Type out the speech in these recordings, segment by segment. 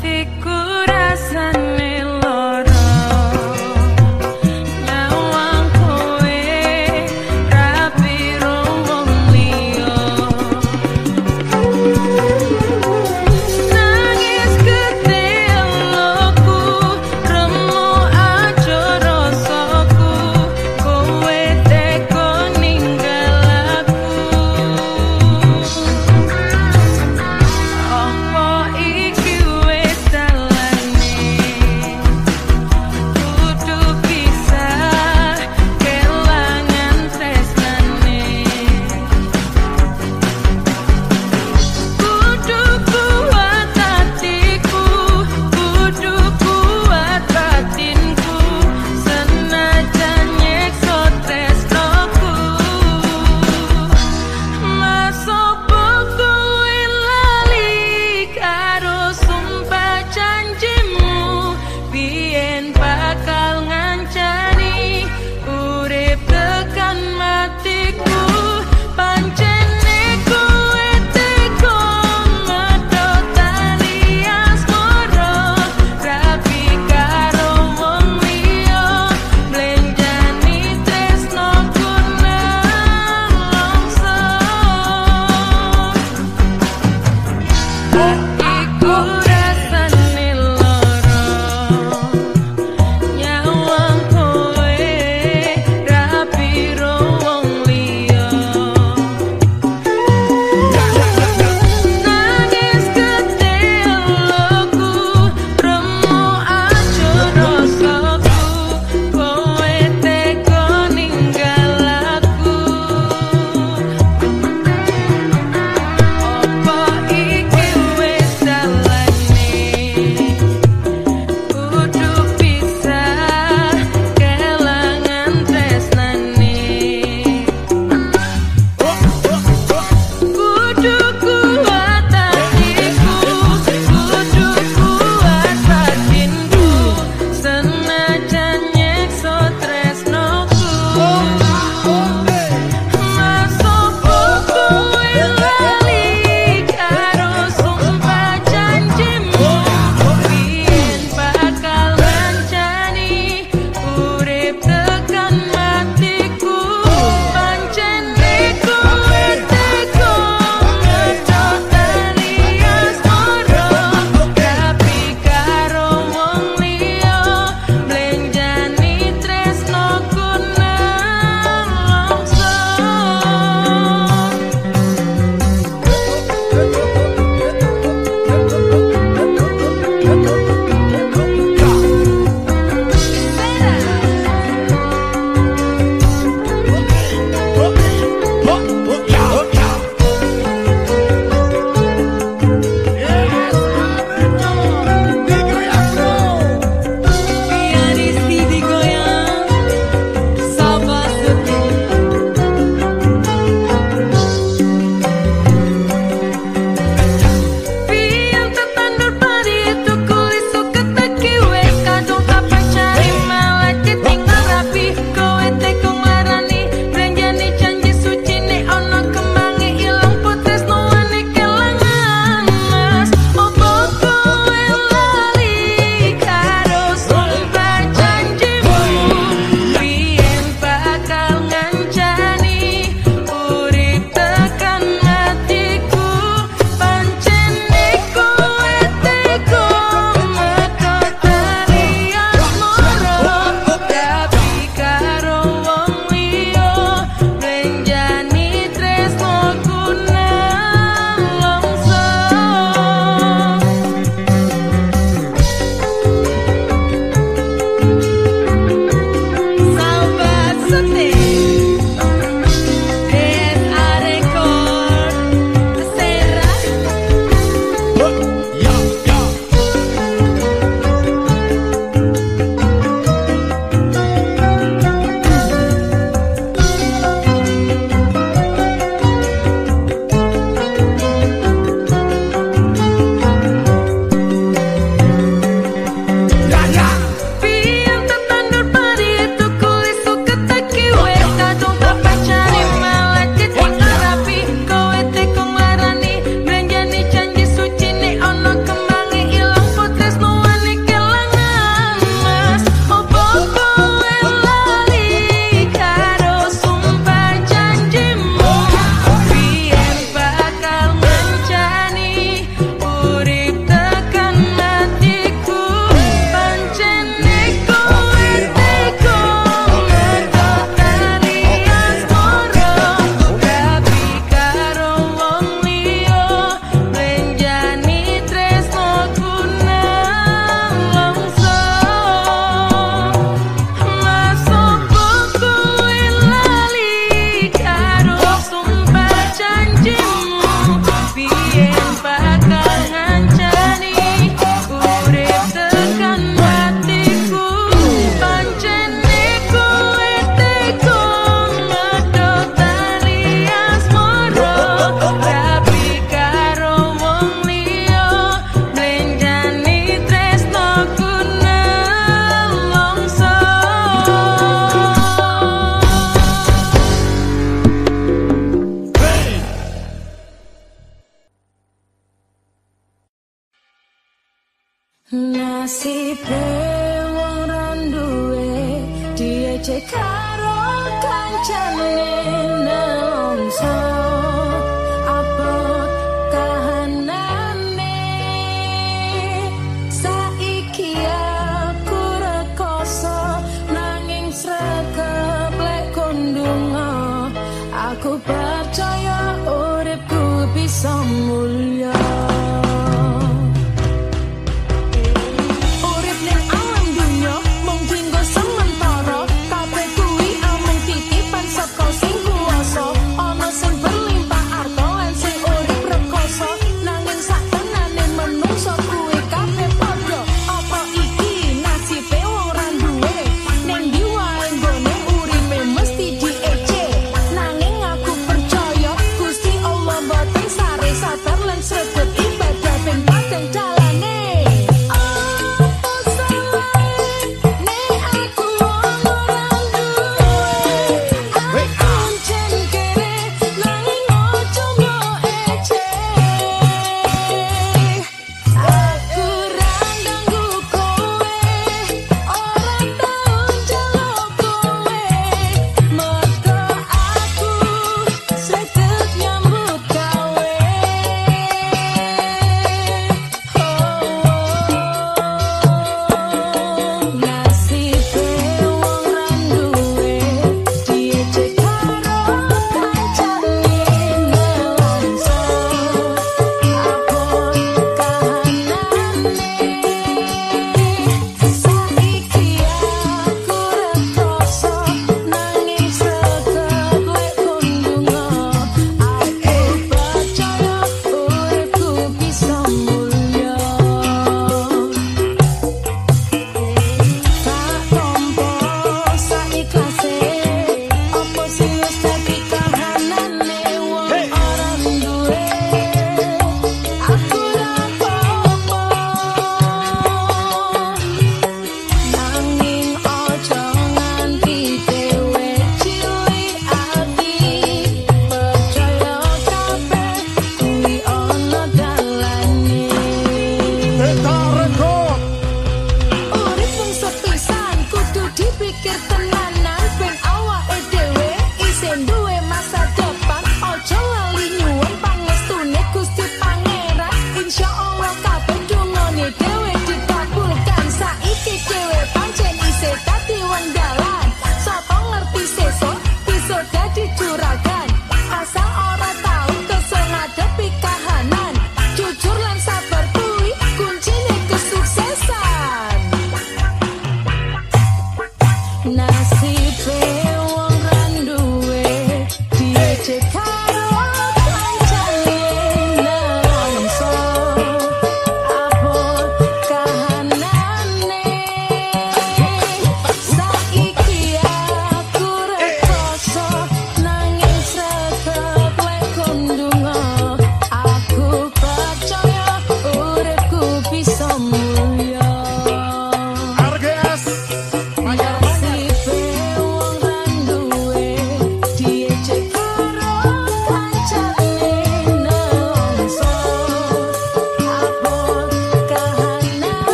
traffic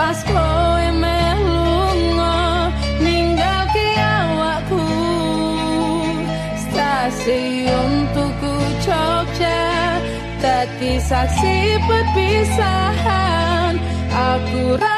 pas kowe melungo ninggalke awakku. Stasiun tuku Jogja dadi saksi perpisahan. Aku ra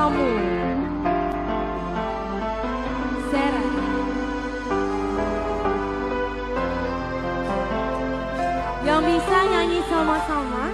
kamu. Sarah. Yang bisa nyanyi sama-sama.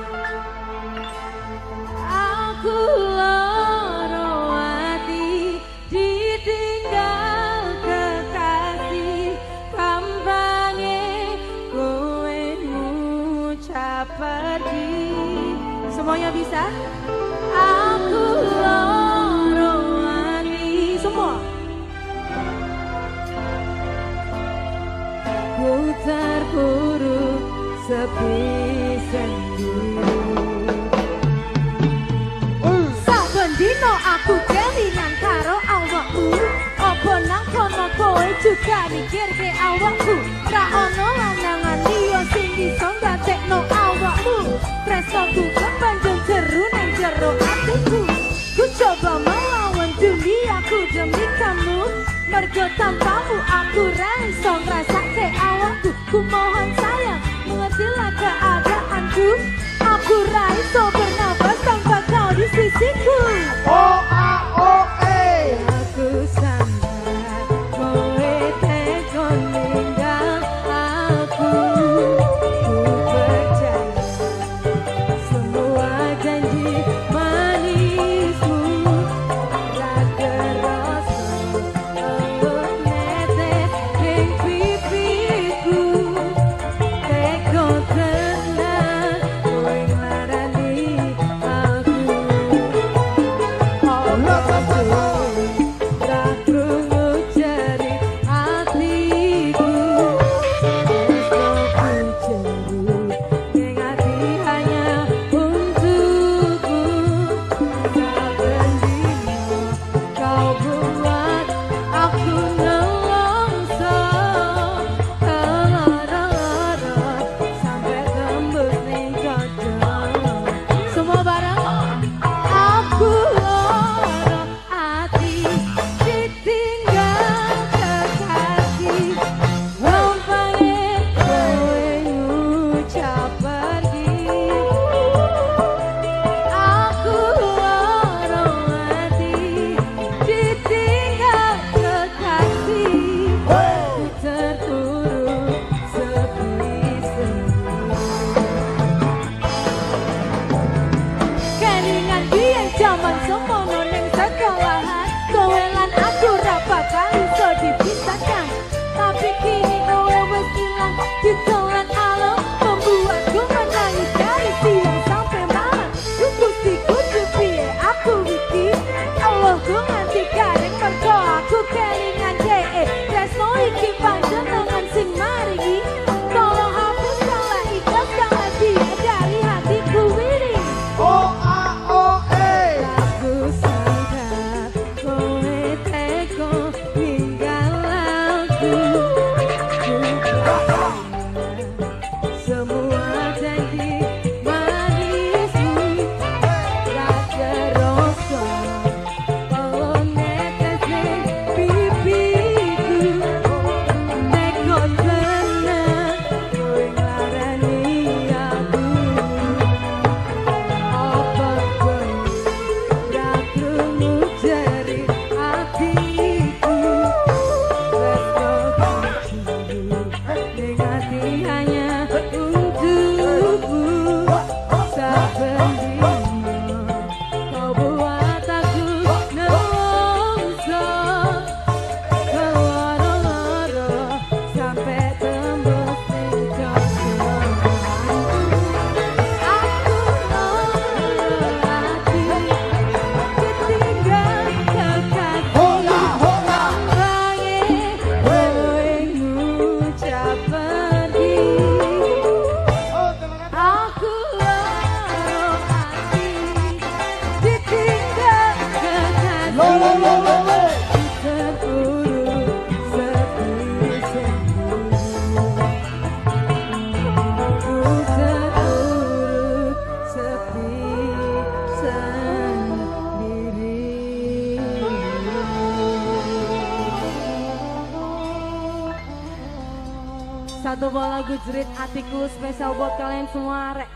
Satu bola "Jerit hatiku spesial buat kalian semua rek.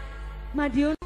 Madiun.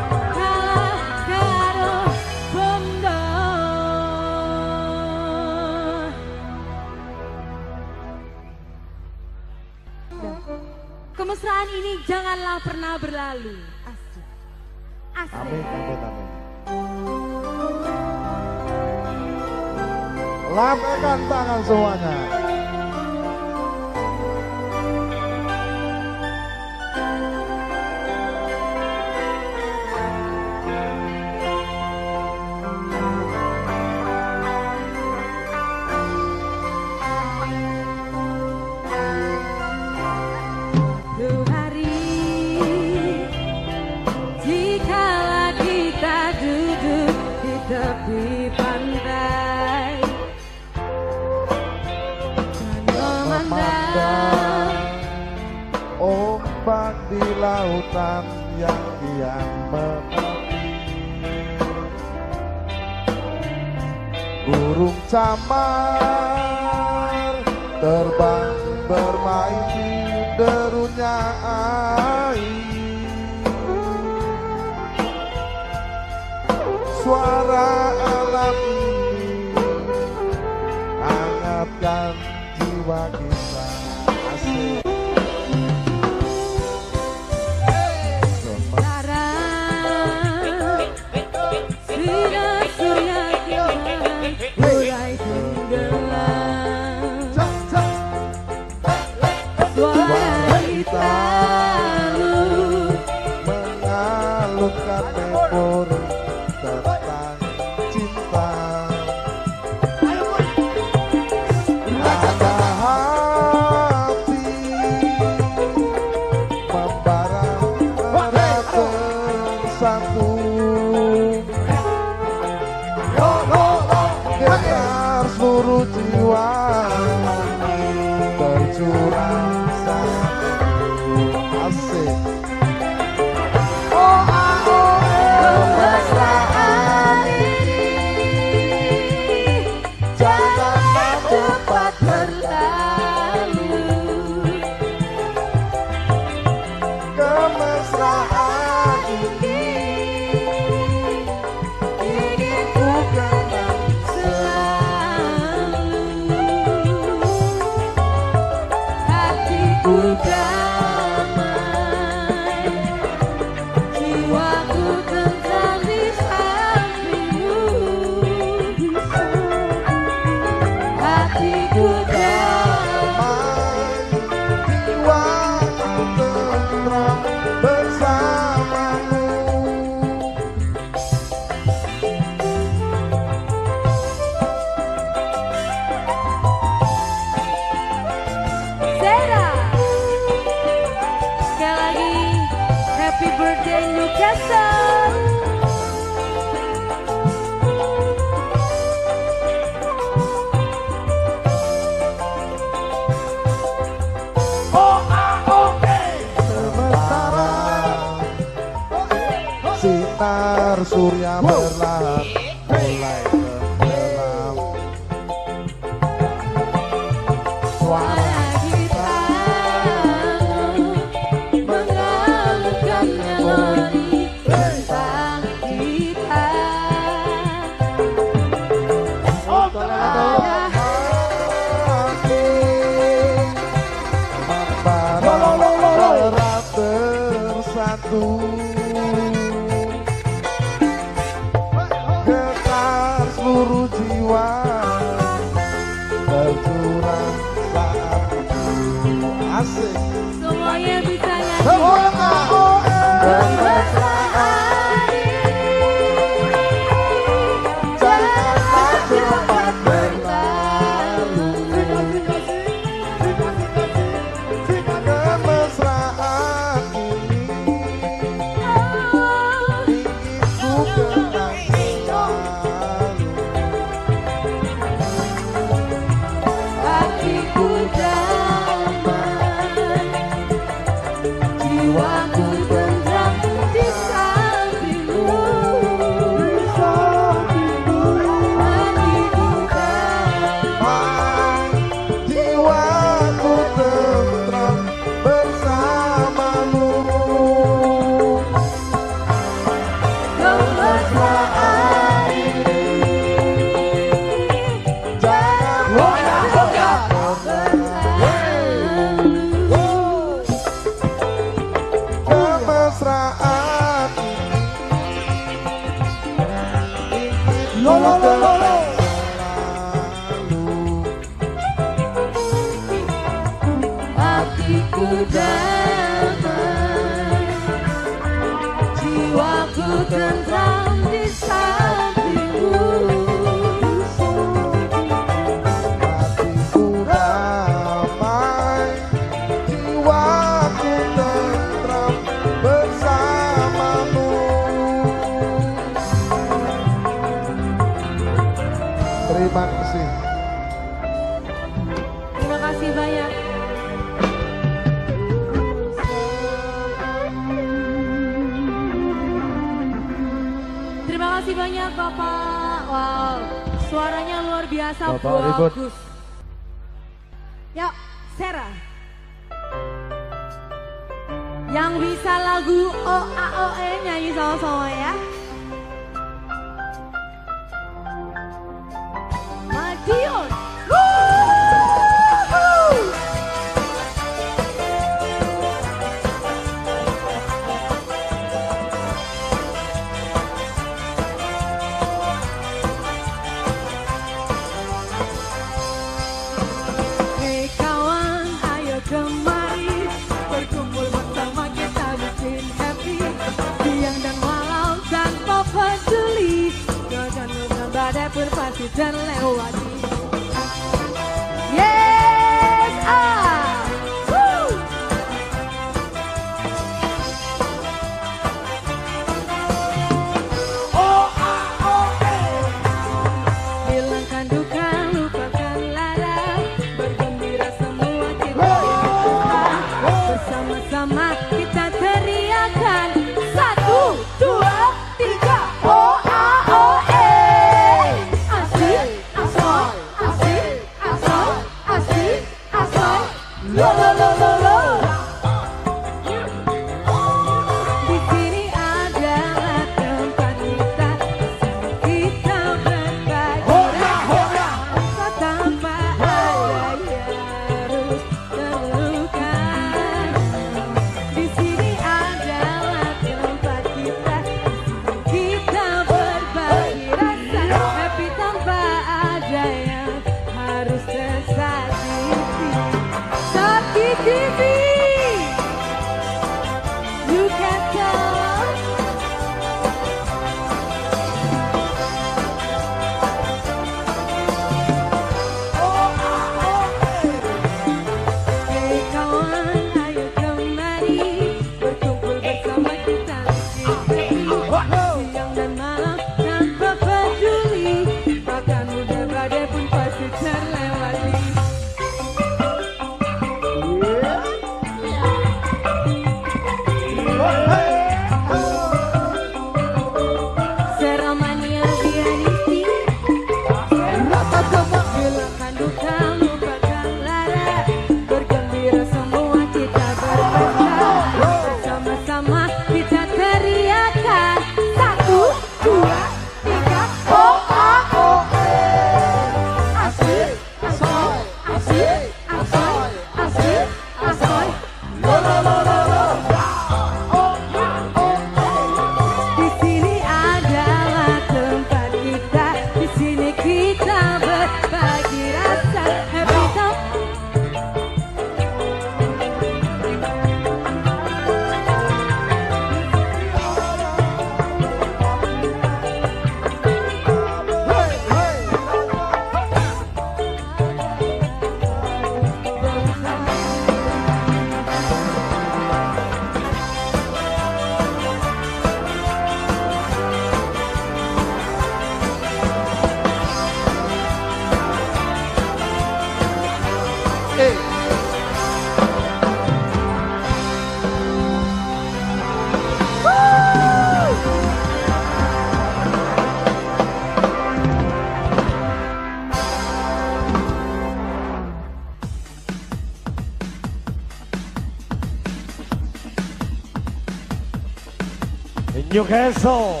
Newcastle.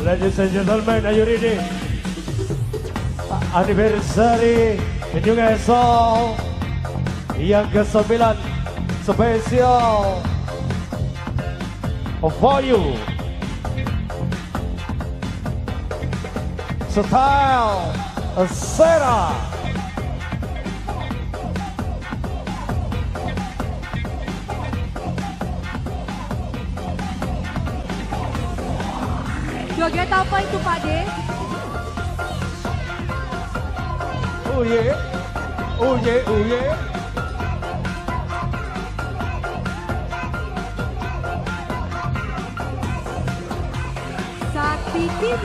Ladies and gentlemen, are you ready? Anniversary Newcastle yang ke-9 spesial for you. Style Sarah. Oh yeah. Oh yeah, oh yeah. Sakti TV.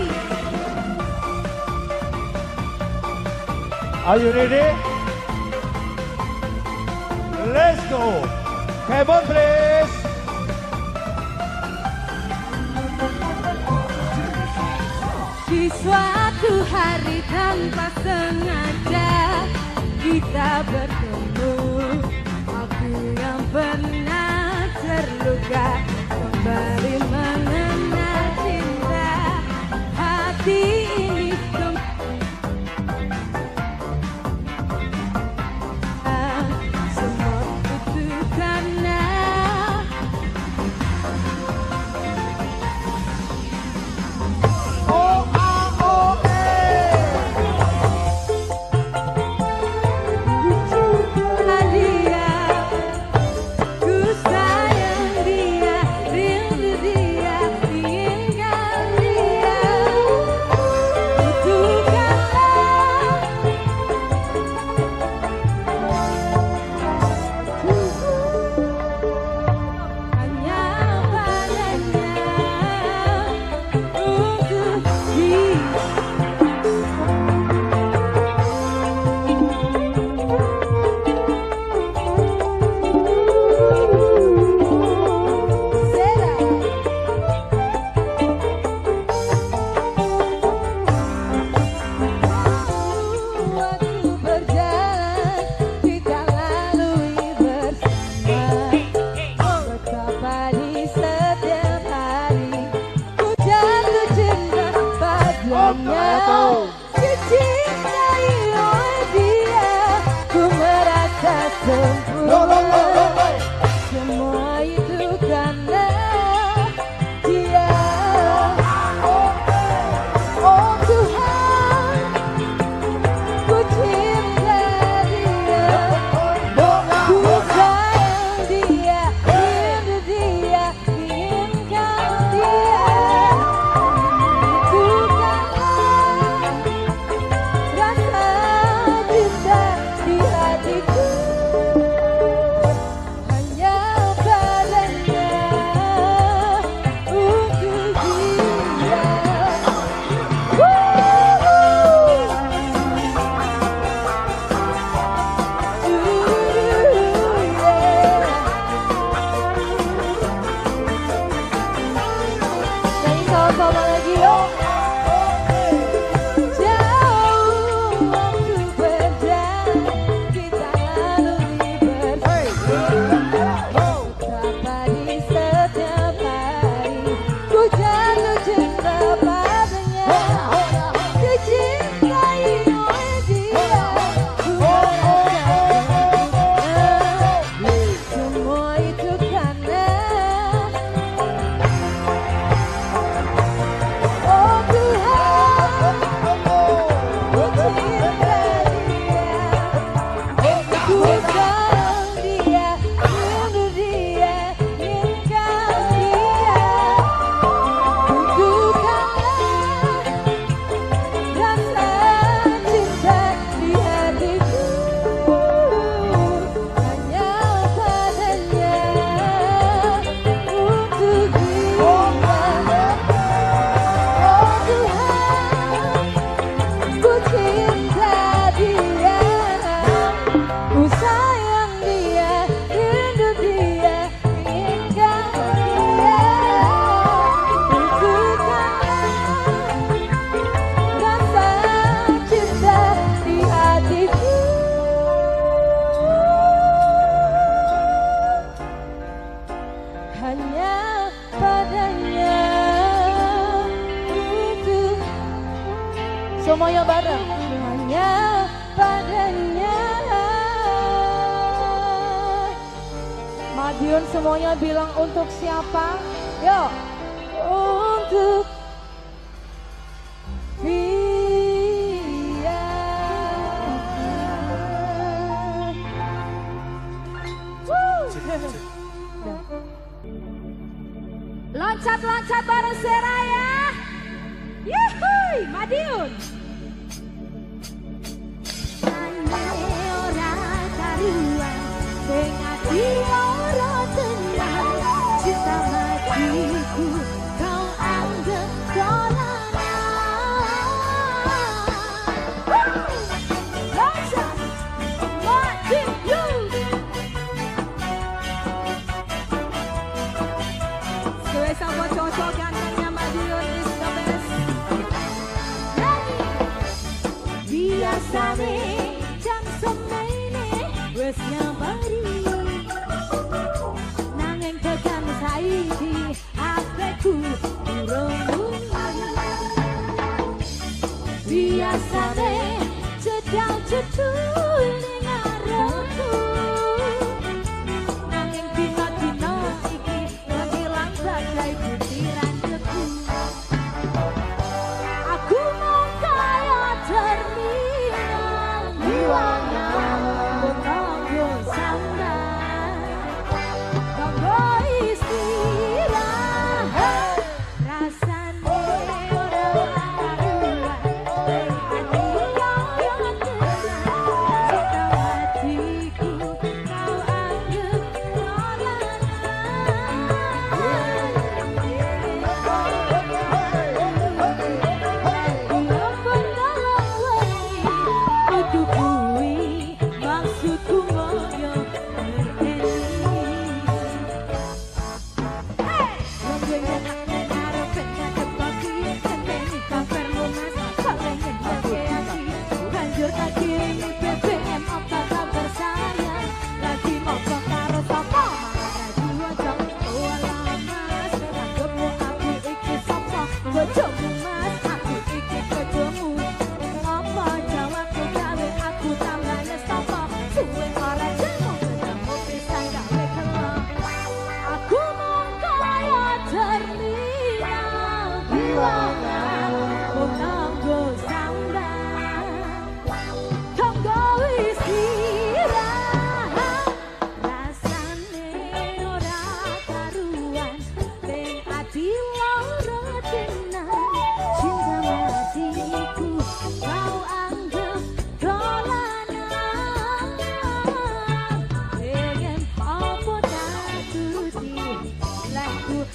Are you ready? Let's go. Have a play. Suatu hari tanpa sengaja kita bertemu Adios!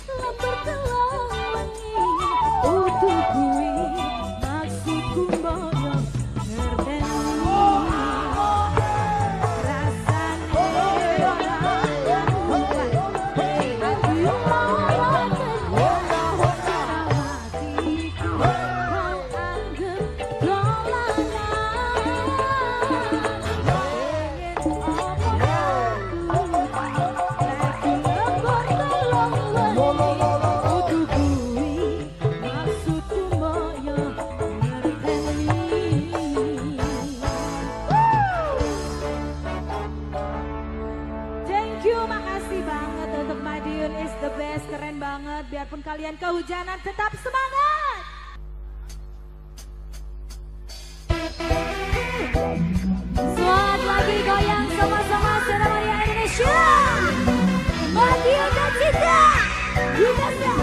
Telah berkelar kalian kehujanan tetap semangat. Selamat lagi goyang sama-sama Surabaya Indonesia. Mati dan cinta. Yudhasa.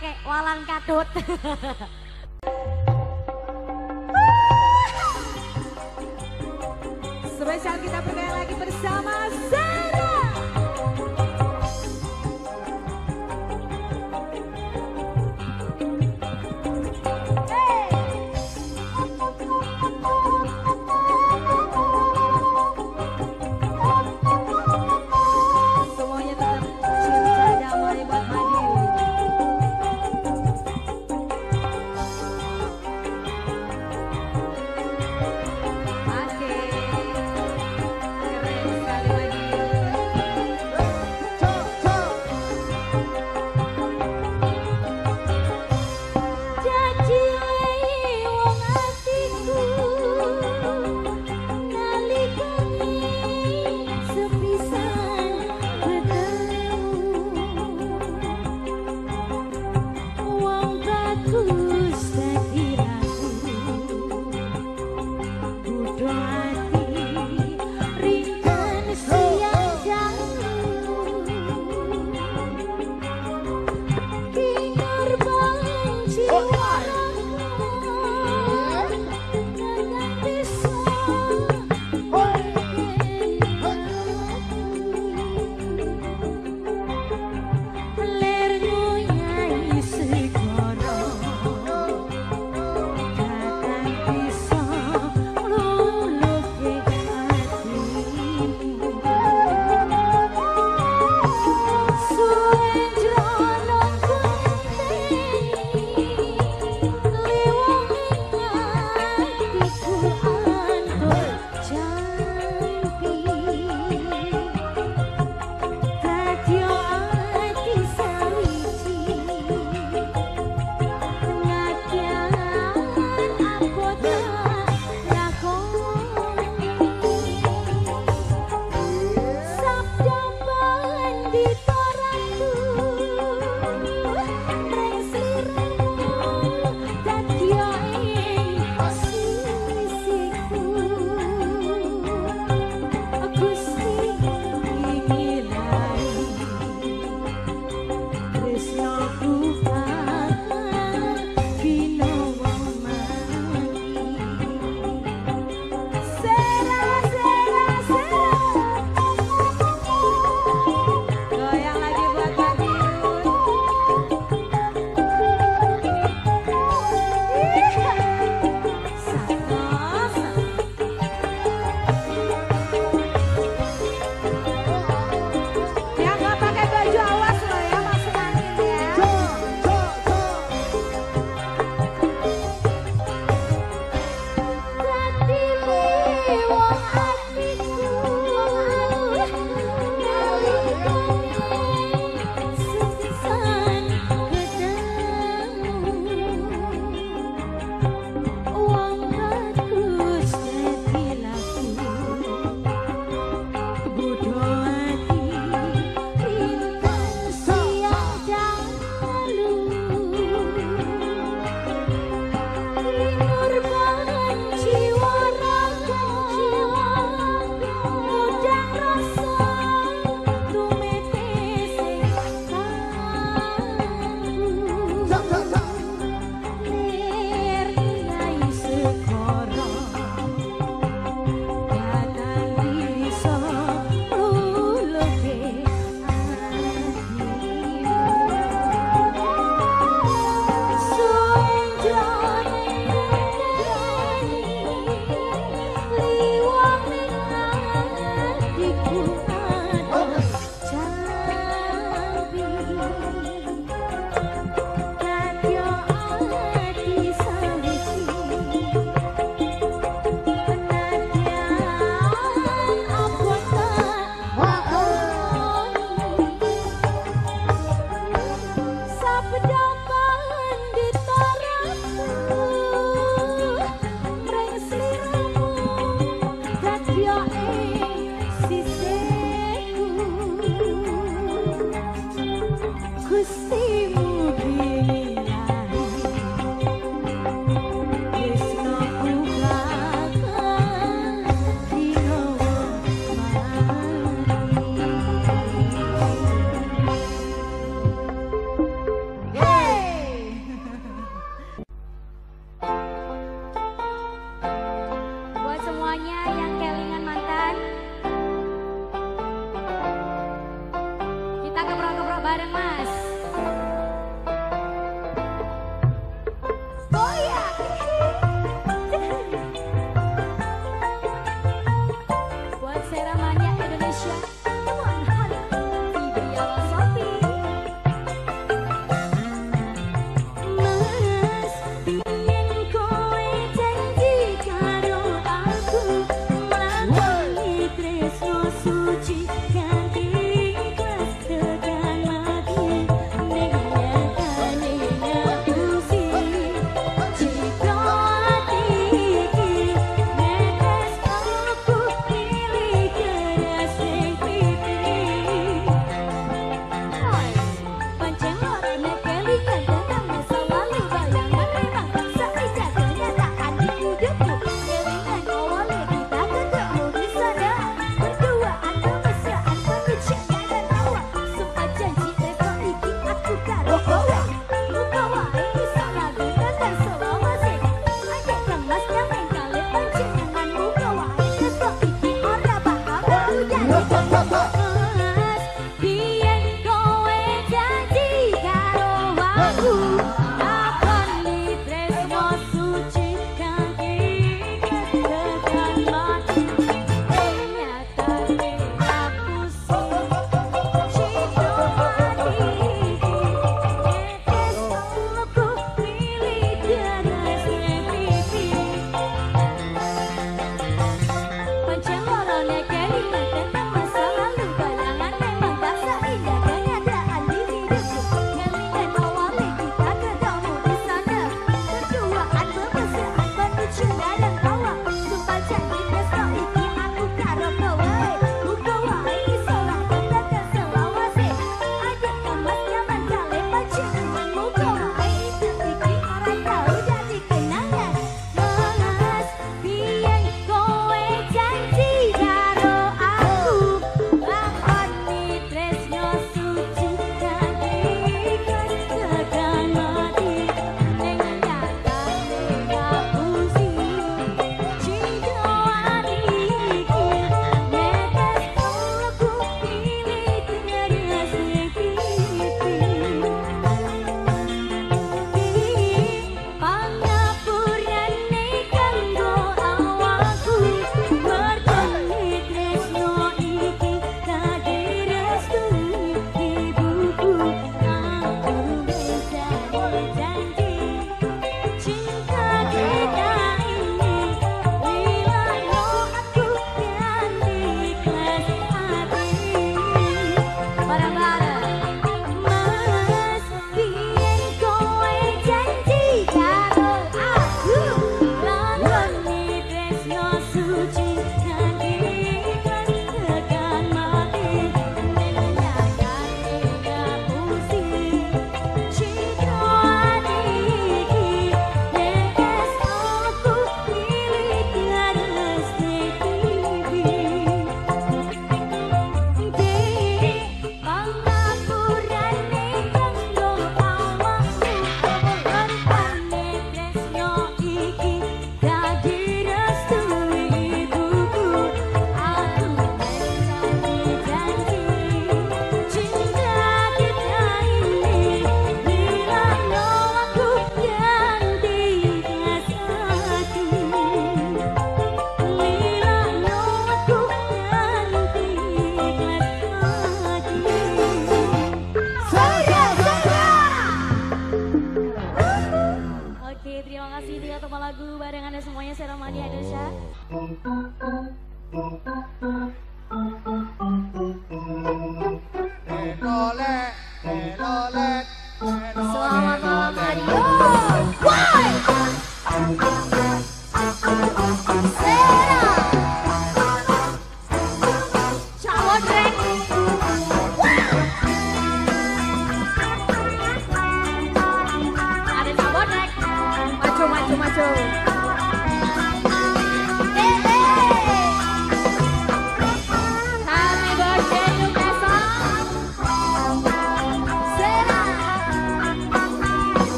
Kek walang kadut.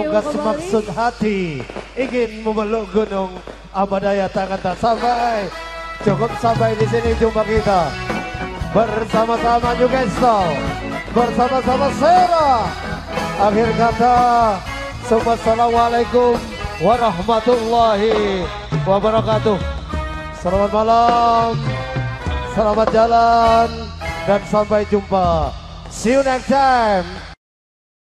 tembang thank you, pamungkas Bobolik. maksud hati ingin memeluk gunung. Amadaya tangan tak sampai. Cukup sampai di sini jumpa kita. Bersama-sama Newcastle bersama-sama Sera. Akhir kata Assalamualaikum warahmatullahi wabarakatuh. Selamat malam. Selamat jalan. Dan sampai jumpa. See you next time